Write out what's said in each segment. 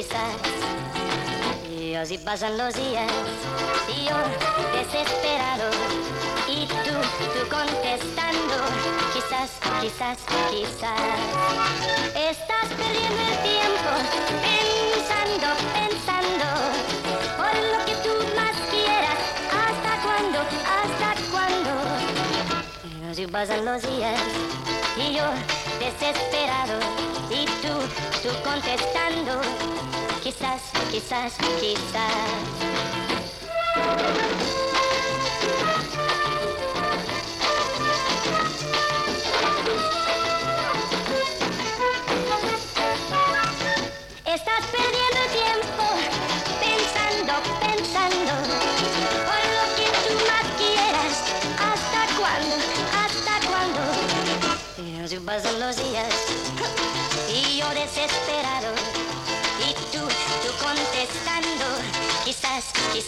quizás. Y así pasan los días y yo desesperado y tú, tú contestando quizás, quizás, quizás. Estás perdiendo el tiempo pensando, pensando por lo que tú más quieras. ¿Hasta cuándo? ¿Hasta cuándo? Y así pasan los días y yo desesperado y tú, tú contestando quizás, quizás, quizás.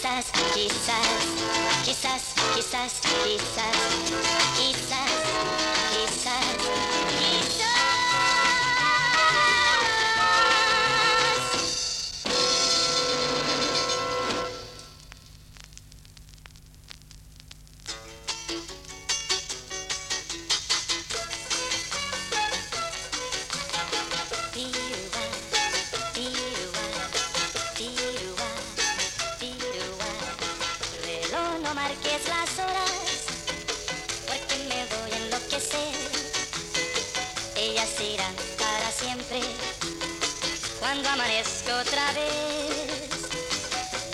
Quizás, quizás, quizás, quizás, quizás, cuando amanezca otra vez.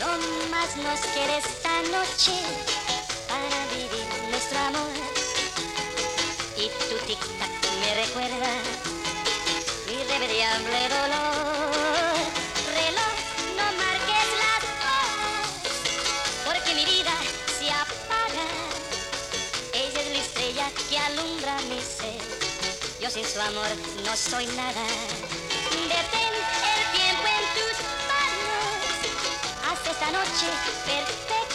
No más nos queda esta noche para vivir nuestro amor. Y tu tic-tac me recuerda mi irremediable dolor. Reloj, no marques las horas, porque mi vida se apaga. Ella es la estrella que alumbra mi ser. Yo sin su amor no soy nada. questa noce perfetta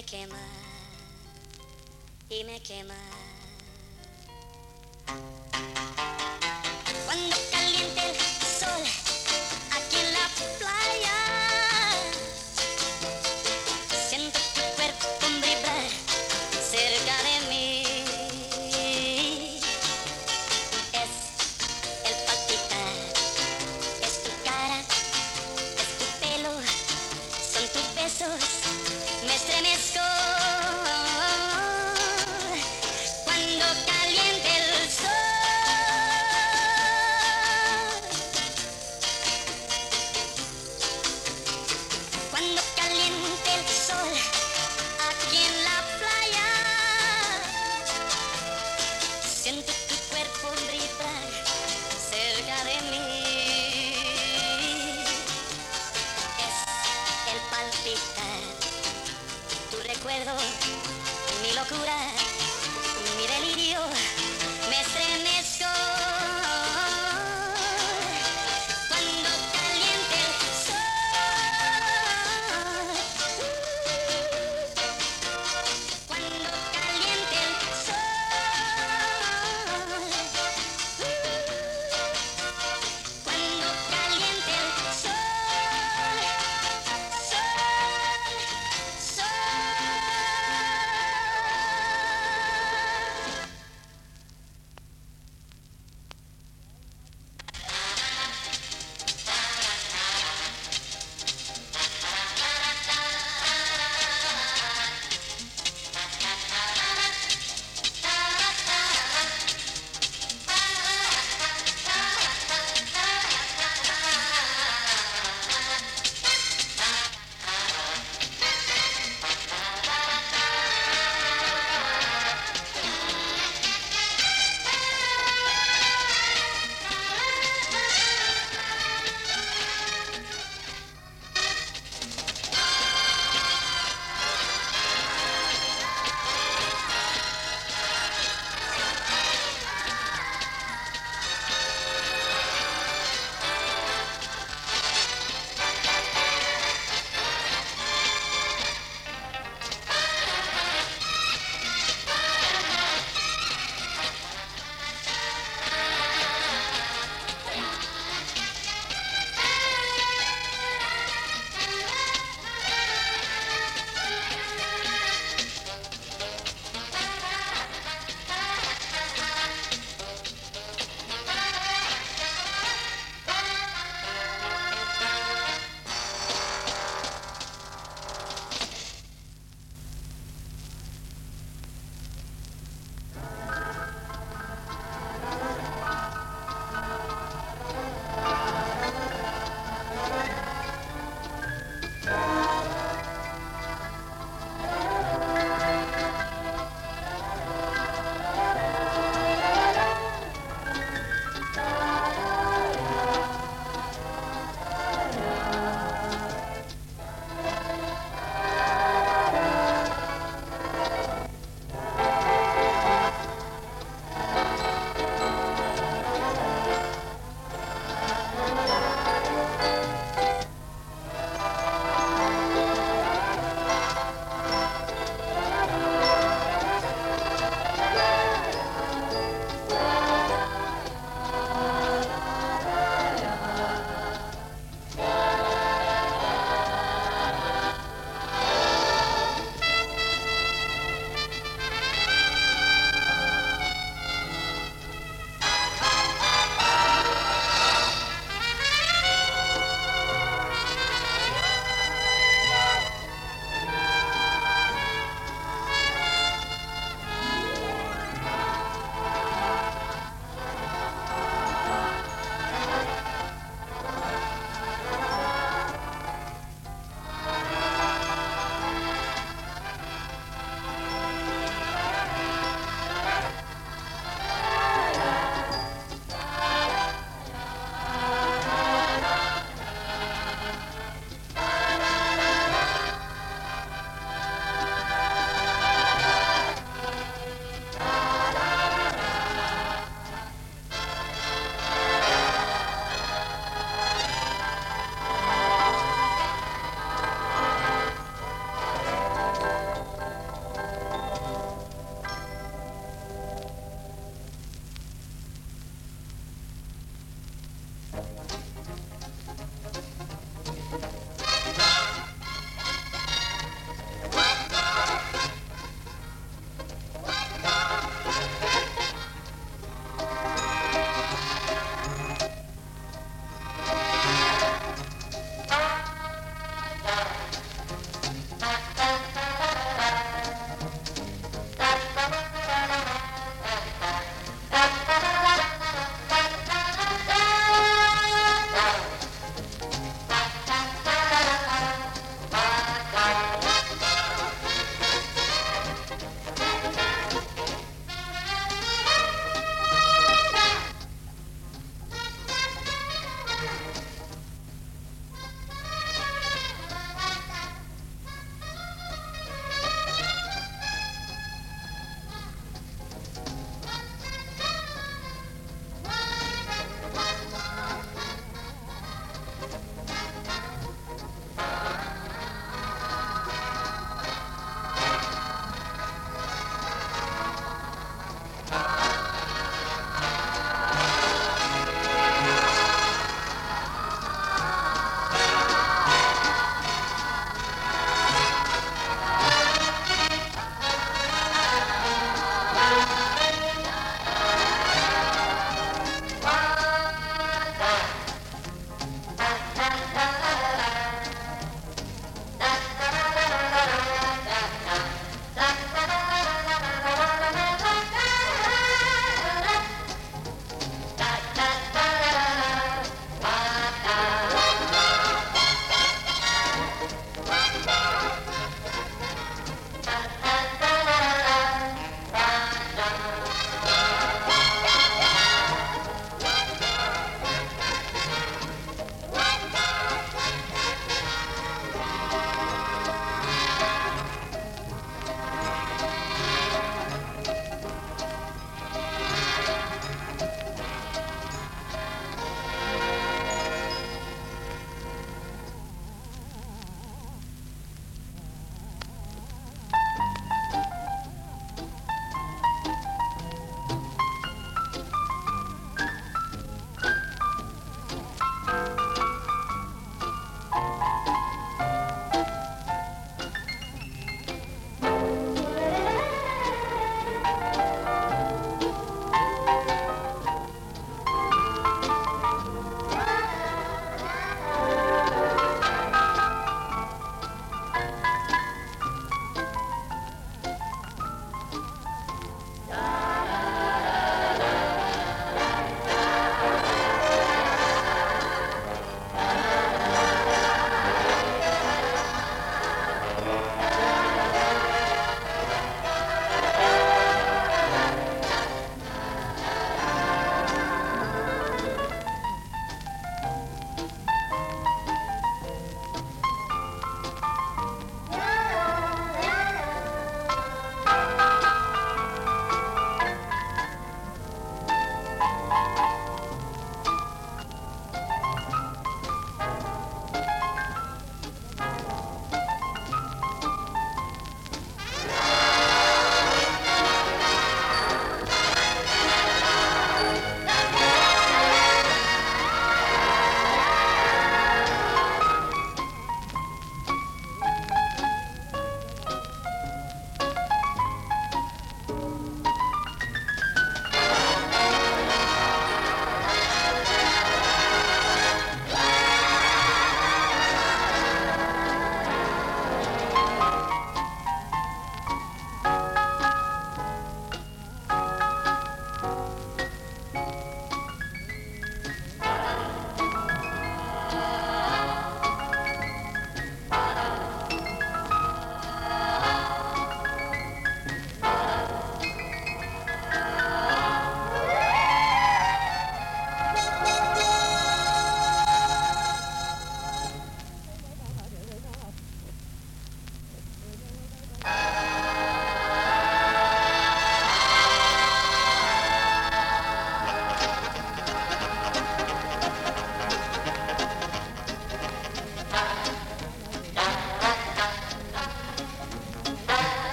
Imekema, Imekema.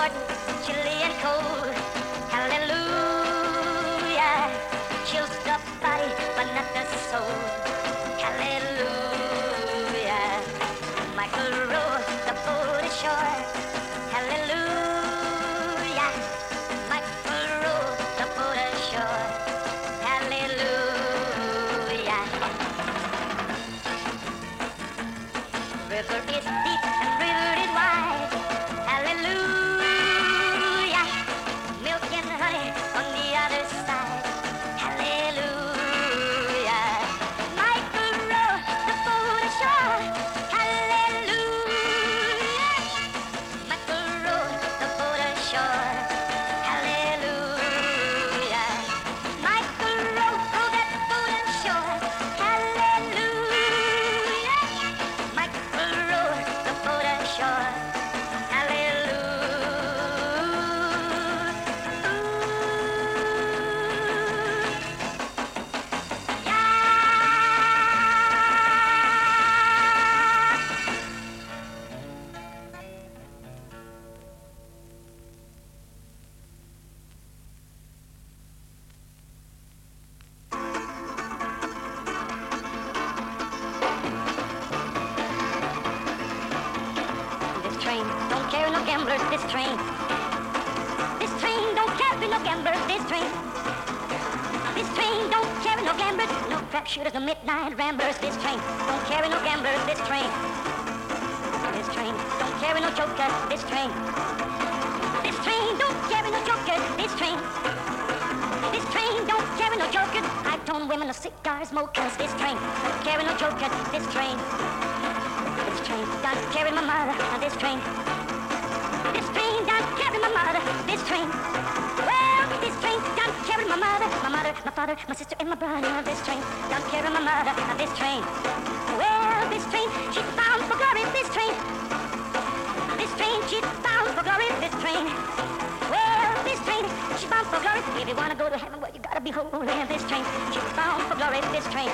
Jordan, chilly and cold. Hallelujah. She'll stuff body, but not the soul. Train. This train don't carry no jokers. High-tone women, no cigars, smokers. This train don't carry no jokers, this train. This train don't carry my mother, this train. This train don't carry my mother, this train. Well, this train don't carry my mother, my mother, my father, my sister, and my brother. This train don't carry my mother, this train. Well, this train, she's bound for glory, this train. This train, she's bound for glory, this train. She's bound for glory. If you wanna go to heaven, well, you gotta be holy. This train, she's bound for glory, this train.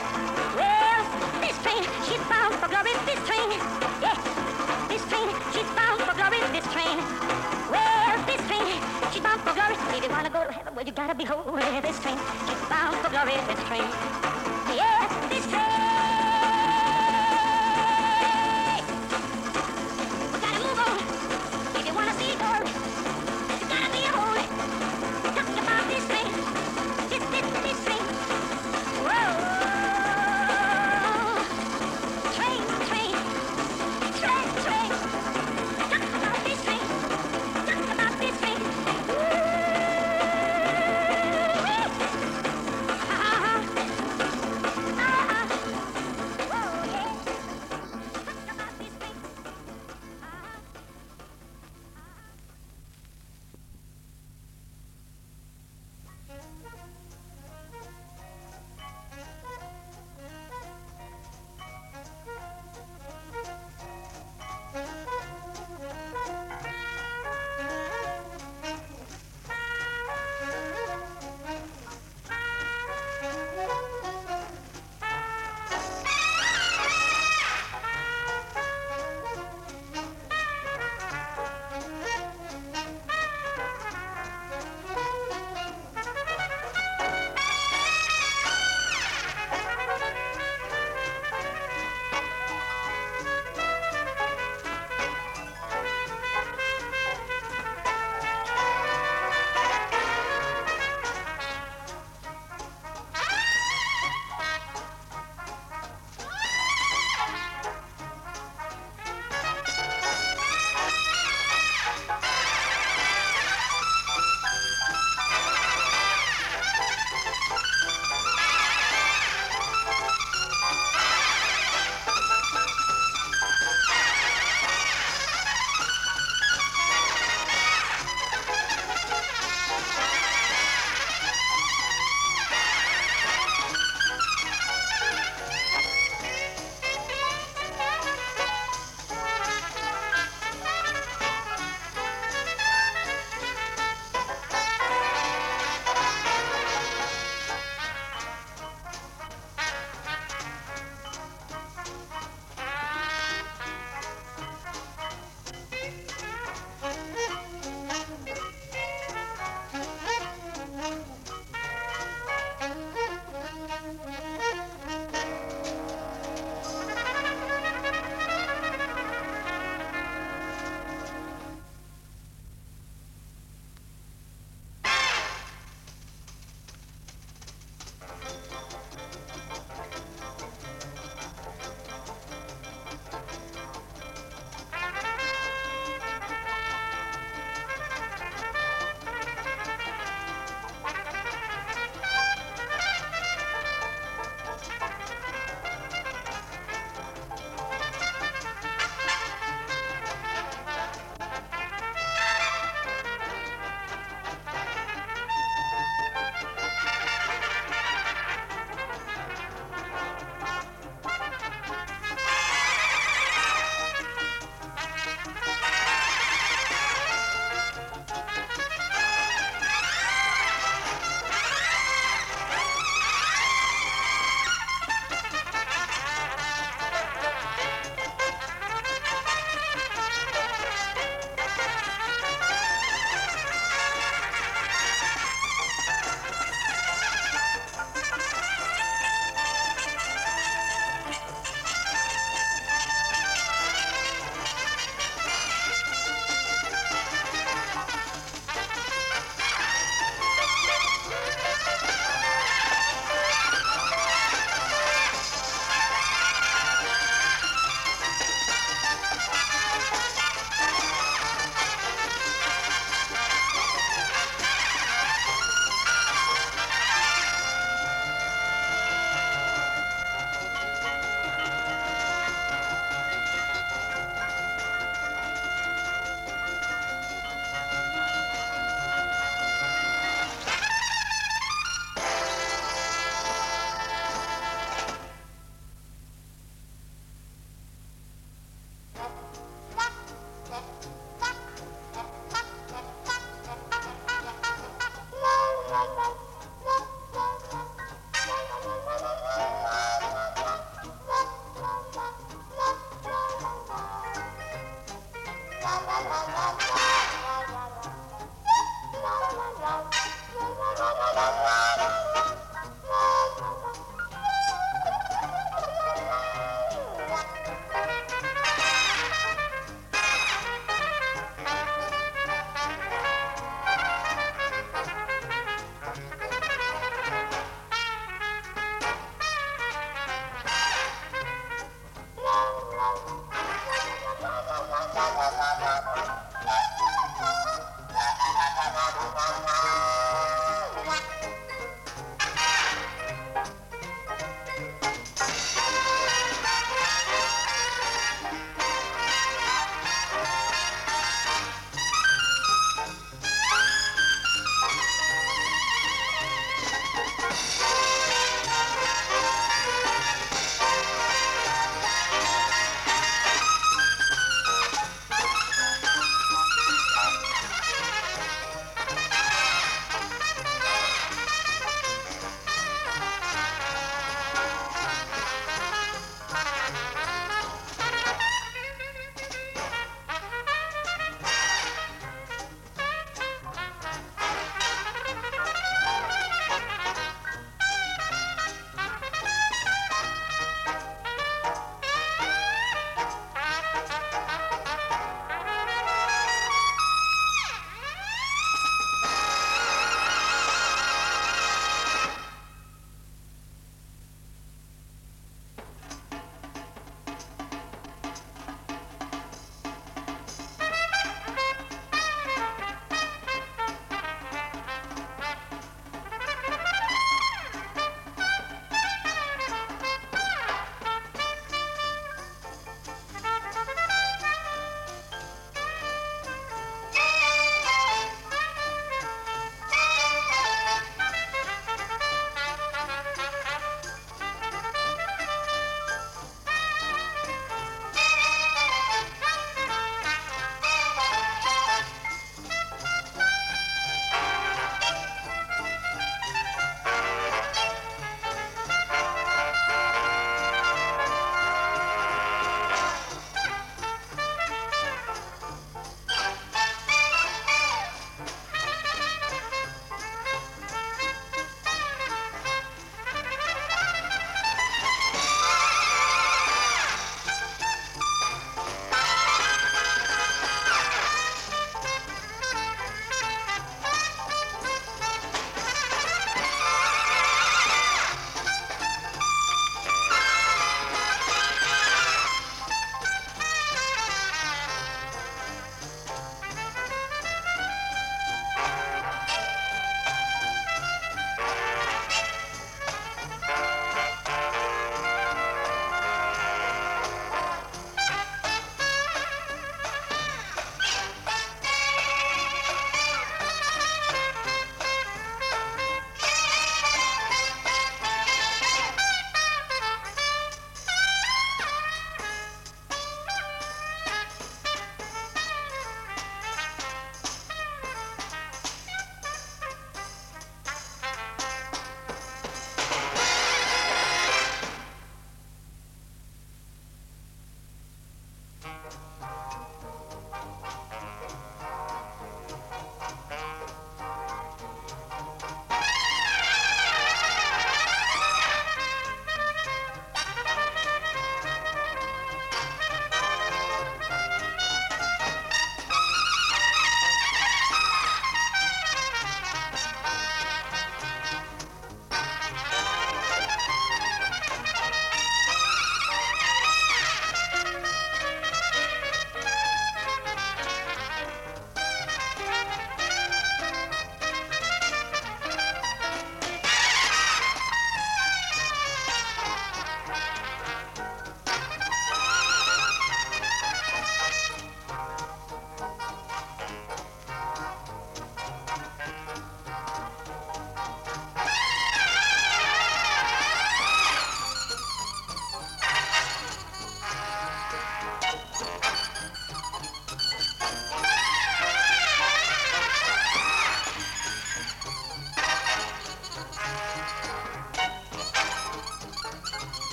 Well, this train, she's bound for glory, this train. Yeah, this train, she's bound for glory, this train. Well, this train, she's bound for glory. If you wanna go to heaven, well, you gotta be holy. This train, she's bound for glory, this train.